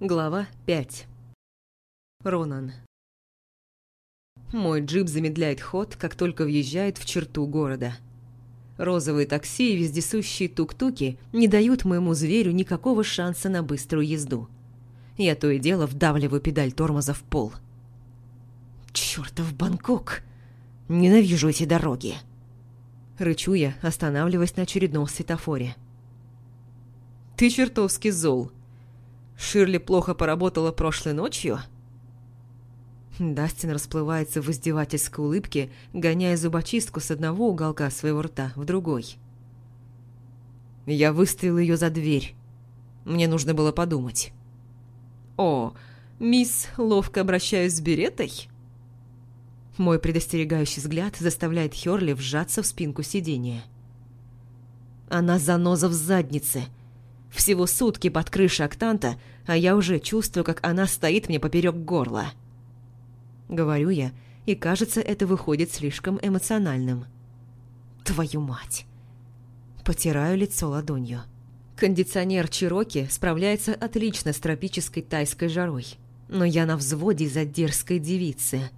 Глава 5 Ронан Мой джип замедляет ход, как только въезжает в черту города. Розовые такси и вездесущие тук-туки не дают моему зверю никакого шанса на быструю езду. Я то и дело вдавливаю педаль тормоза в пол. «Чёртов Бангкок! Ненавижу эти дороги!» Рычу я, останавливаясь на очередном светофоре. «Ты чертовски зол!» Ширли плохо поработала прошлой ночью?» Дастин расплывается в издевательской улыбке, гоняя зубочистку с одного уголка своего рта в другой. Я выставил ее за дверь. Мне нужно было подумать. «О, мисс, ловко обращаюсь с беретой?» Мой предостерегающий взгляд заставляет Хёрли вжаться в спинку сиденья. Она заноза в заднице – всего сутки под крышей октанта, а я уже чувствую, как она стоит мне поперек горла. Говорю я, и кажется, это выходит слишком эмоциональным. Твою мать! Потираю лицо ладонью. Кондиционер Чироки справляется отлично с тропической тайской жарой. Но я на взводе из-за дерзкой девицы.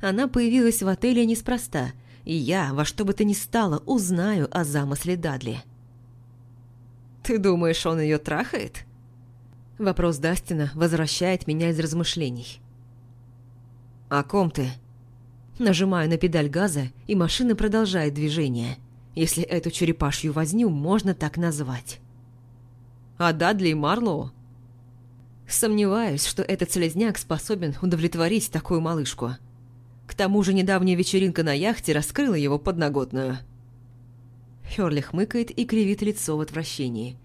Она появилась в отеле неспроста, и я, во что бы то ни стало, узнаю о замысле Дадли. «Ты думаешь, он ее трахает?» Вопрос Дастина возвращает меня из размышлений. «О ком ты?» Нажимаю на педаль газа, и машина продолжает движение, если эту черепашью возню можно так назвать. «А Дадли и Марлоу?» Сомневаюсь, что этот слезняк способен удовлетворить такую малышку. К тому же недавняя вечеринка на яхте раскрыла его подноготную. Хёрли хмыкает и кривит лицо в отвращении.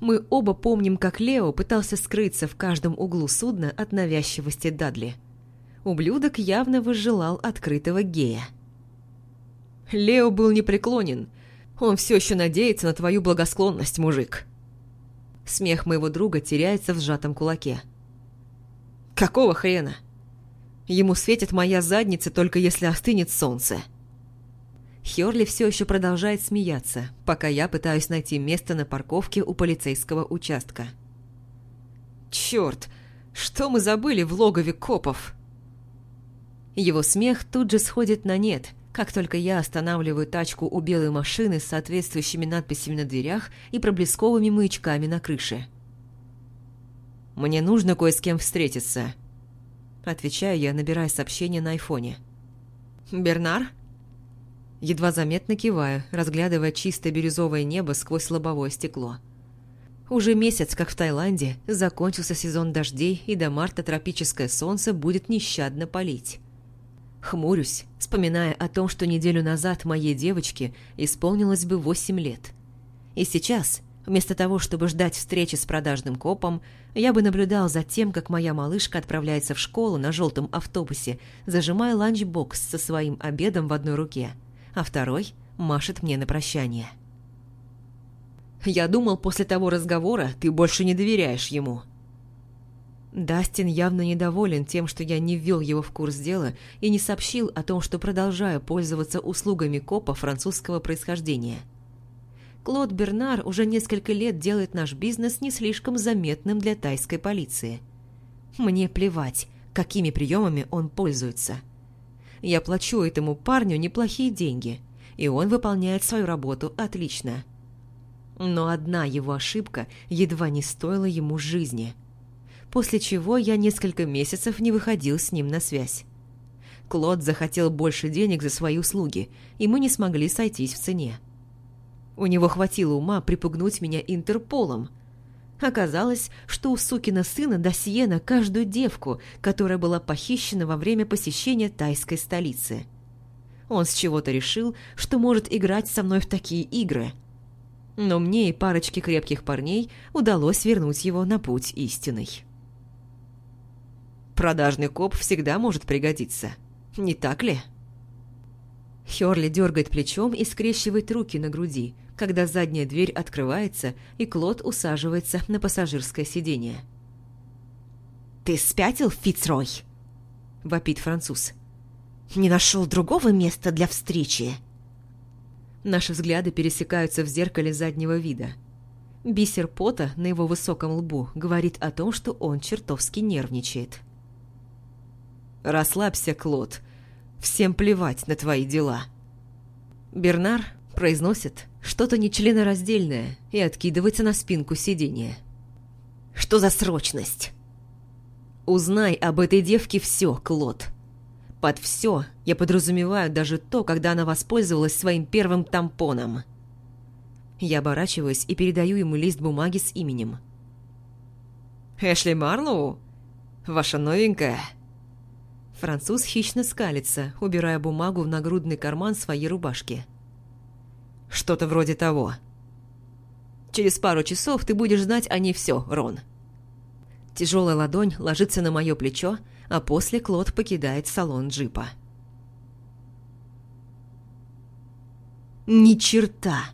Мы оба помним, как Лео пытался скрыться в каждом углу судна от навязчивости Дадли. Ублюдок явно возжелал открытого гея. Лео был непреклонен. Он все еще надеется на твою благосклонность, мужик. Смех моего друга теряется в сжатом кулаке. Какого хрена? Ему светит моя задница только если остынет солнце. Хёрли все еще продолжает смеяться, пока я пытаюсь найти место на парковке у полицейского участка. «Чёрт! Что мы забыли в логове копов?» Его смех тут же сходит на нет, как только я останавливаю тачку у белой машины с соответствующими надписями на дверях и проблесковыми маячками на крыше. «Мне нужно кое с кем встретиться», – отвечаю я, набирая сообщение на айфоне. «Бернар?» Едва заметно кивая, разглядывая чистое бирюзовое небо сквозь лобовое стекло. Уже месяц, как в Таиланде, закончился сезон дождей, и до марта тропическое солнце будет нещадно палить. Хмурюсь, вспоминая о том, что неделю назад моей девочке исполнилось бы восемь лет. И сейчас, вместо того, чтобы ждать встречи с продажным копом, я бы наблюдал за тем, как моя малышка отправляется в школу на желтом автобусе, зажимая ланчбокс со своим обедом в одной руке – а второй машет мне на прощание. «Я думал, после того разговора ты больше не доверяешь ему». Дастин явно недоволен тем, что я не ввел его в курс дела и не сообщил о том, что продолжаю пользоваться услугами копа французского происхождения. Клод Бернар уже несколько лет делает наш бизнес не слишком заметным для тайской полиции. Мне плевать, какими приемами он пользуется – я плачу этому парню неплохие деньги, и он выполняет свою работу отлично. Но одна его ошибка едва не стоила ему жизни. После чего я несколько месяцев не выходил с ним на связь. Клод захотел больше денег за свои услуги, и мы не смогли сойтись в цене. У него хватило ума припугнуть меня Интерполом – Оказалось, что у сукина сына досье на каждую девку, которая была похищена во время посещения тайской столицы. Он с чего-то решил, что может играть со мной в такие игры. Но мне и парочке крепких парней удалось вернуть его на путь истинный. Продажный коп всегда может пригодиться, не так ли? Хёрли дергает плечом и скрещивает руки на груди, когда задняя дверь открывается, и Клод усаживается на пассажирское сиденье. «Ты спятил, Фицрой?» – вопит француз. «Не нашел другого места для встречи?» Наши взгляды пересекаются в зеркале заднего вида. Бисер пота на его высоком лбу говорит о том, что он чертовски нервничает. «Расслабься, Клод. Всем плевать на твои дела». Бернар произносит что-то нечленораздельное и откидывается на спинку сиденья. «Что за срочность?» «Узнай об этой девке все, Клод». Под все я подразумеваю даже то, когда она воспользовалась своим первым тампоном. Я оборачиваюсь и передаю ему лист бумаги с именем. «Эшли Марлоу? Ваша новенькая?» Француз хищно скалится, убирая бумагу в нагрудный карман своей рубашки. «Что-то вроде того. Через пару часов ты будешь знать о ней все, Рон». Тяжелая ладонь ложится на мое плечо, а после Клод покидает салон джипа. Ни черта!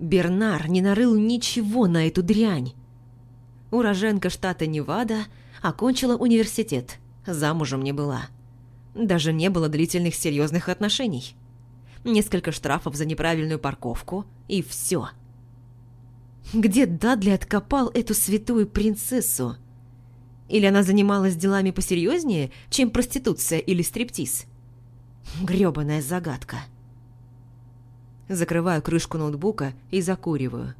Бернар не нарыл ничего на эту дрянь. Уроженка штата Невада окончила университет, замужем не была. Даже не было длительных серьезных отношений. Несколько штрафов за неправильную парковку, и все. Где Дадли откопал эту святую принцессу? Или она занималась делами посерьезнее, чем проституция или стриптиз? Грёбаная загадка. Закрываю крышку ноутбука и закуриваю.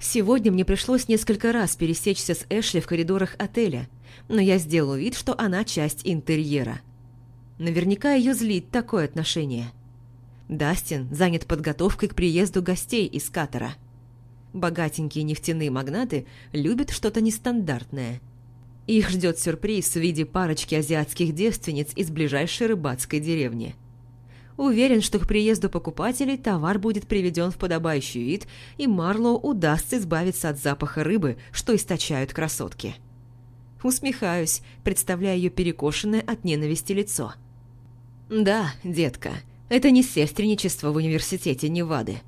Сегодня мне пришлось несколько раз пересечься с Эшли в коридорах отеля, но я сделал вид, что она часть интерьера. Наверняка ее злит такое отношение. Дастин занят подготовкой к приезду гостей из Катара. Богатенькие нефтяные магнаты любят что-то нестандартное – их ждет сюрприз в виде парочки азиатских девственниц из ближайшей рыбацкой деревни. Уверен, что к приезду покупателей товар будет приведен в подобающий вид, и Марлоу удастся избавиться от запаха рыбы, что источают красотки. Усмехаюсь, представляя ее перекошенное от ненависти лицо. «Да, детка, это не сестреничество в университете Невады.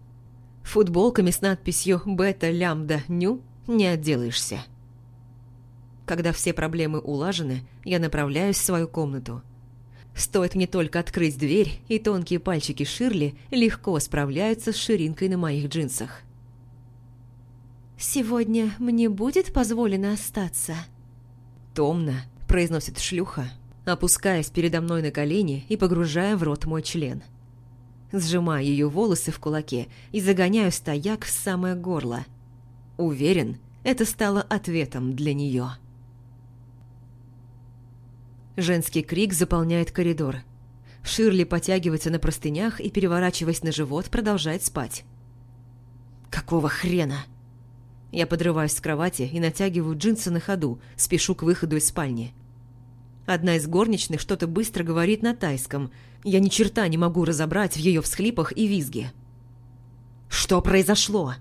Футболками с надписью «Бета Лямбда Ню» не отделаешься». Когда все проблемы улажены, я направляюсь в свою комнату. Стоит мне только открыть дверь, и тонкие пальчики Ширли легко справляются с ширинкой на моих джинсах. «Сегодня мне будет позволено остаться?» «Томно», – произносит шлюха, опускаясь передо мной на колени и погружая в рот мой член. Сжимаю ее волосы в кулаке и загоняю стояк в самое горло. Уверен, это стало ответом для нее. Женский крик заполняет коридор. Ширли потягивается на простынях и, переворачиваясь на живот, продолжает спать. «Какого хрена?» Я подрываюсь с кровати и натягиваю джинсы на ходу, спешу к выходу из спальни. Одна из горничных что-то быстро говорит на тайском. Я ни черта не могу разобрать в ее всхлипах и визге. «Что произошло?»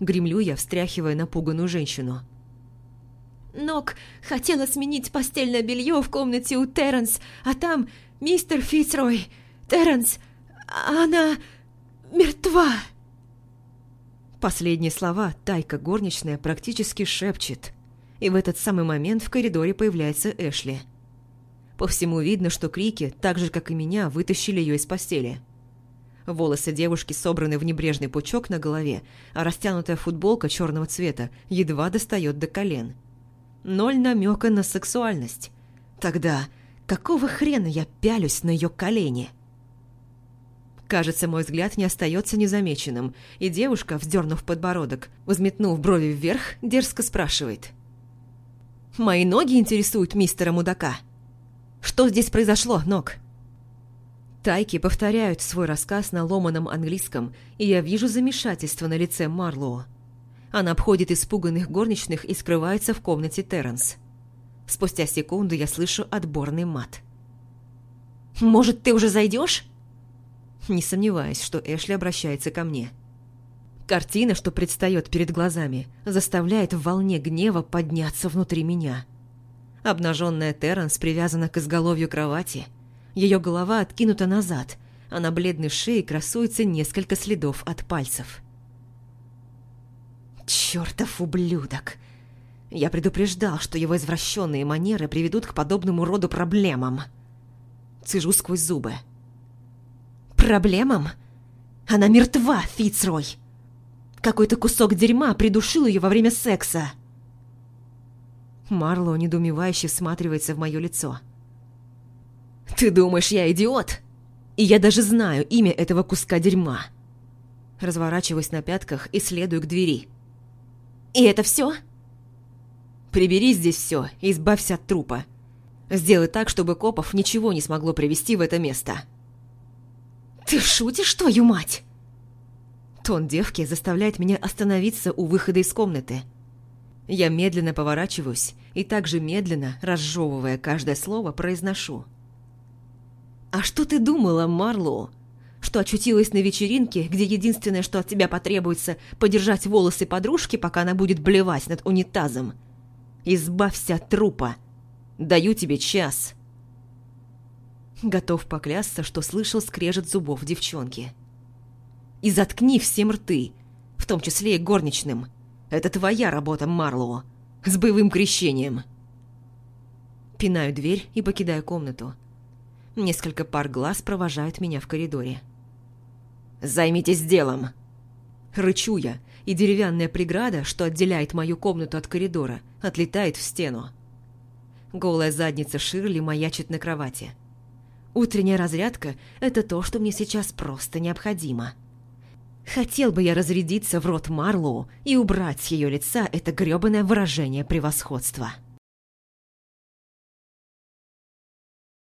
Гремлю я, встряхивая напуганную женщину. Нок хотела сменить постельное белье в комнате у Терренс, а там мистер Фицрой. Терренс, она мертва. Последние слова Тайка горничная практически шепчет. И в этот самый момент в коридоре появляется Эшли. По всему видно, что крики, так же как и меня, вытащили ее из постели. Волосы девушки собраны в небрежный пучок на голове, а растянутая футболка черного цвета едва достает до колен – Ноль намека на сексуальность. Тогда какого хрена я пялюсь на ее колени? Кажется, мой взгляд не остается незамеченным, и девушка, вздернув подбородок, взметнув брови вверх, дерзко спрашивает. «Мои ноги интересуют мистера мудака. Что здесь произошло, ног?» Тайки повторяют свой рассказ на ломаном английском, и я вижу замешательство на лице Марлоу. Она обходит испуганных горничных и скрывается в комнате Терренс. Спустя секунду я слышу отборный мат. «Может, ты уже зайдешь?» Не сомневаюсь, что Эшли обращается ко мне. Картина, что предстает перед глазами, заставляет в волне гнева подняться внутри меня. Обнаженная Терренс привязана к изголовью кровати. Ее голова откинута назад, а на бледной шее красуется несколько следов от пальцев. Чертов ублюдок! Я предупреждал, что его извращенные манеры приведут к подобному роду проблемам. Цежу сквозь зубы. Проблемам? Она мертва, Фицрой! Какой-то кусок дерьма придушил ее во время секса. Марло недоумевающе всматривается в мое лицо. «Ты думаешь, я идиот? И я даже знаю имя этого куска дерьма!» Разворачиваюсь на пятках и следую к двери. «И это все? «Прибери здесь все и избавься от трупа. Сделай так, чтобы копов ничего не смогло привести в это место». «Ты шутишь, твою мать?» Тон девки заставляет меня остановиться у выхода из комнаты. Я медленно поворачиваюсь и также медленно, разжевывая каждое слово, произношу. «А что ты думала, Марлоу? Что очутилась на вечеринке, где единственное, что от тебя потребуется, подержать волосы подружки, пока она будет блевать над унитазом? Избавься от трупа. Даю тебе час». Готов поклясться, что слышал скрежет зубов девчонки. «И заткни всем рты, в том числе и горничным. Это твоя работа, Марлоу. С боевым крещением». Пинаю дверь и покидаю комнату. Несколько пар глаз провожают меня в коридоре. «Займитесь делом!» Рычу я, и деревянная преграда, что отделяет мою комнату от коридора, отлетает в стену. Голая задница Ширли маячит на кровати. Утренняя разрядка – это то, что мне сейчас просто необходимо. Хотел бы я разрядиться в рот Марлоу и убрать с ее лица это грёбаное выражение превосходства.